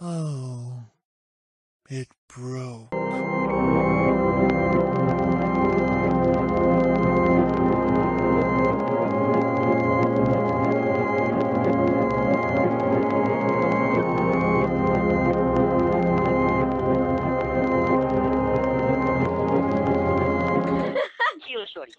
Oh, it broke. sorry.